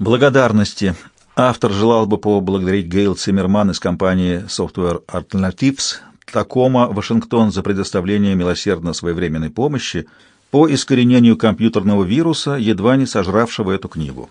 Благодарности. Автор желал бы поблагодарить Гейл Циммерман из компании Software Alternatives, Такома, Вашингтон, за предоставление милосердно своевременной помощи по искоренению компьютерного вируса, едва не сожравшего эту книгу.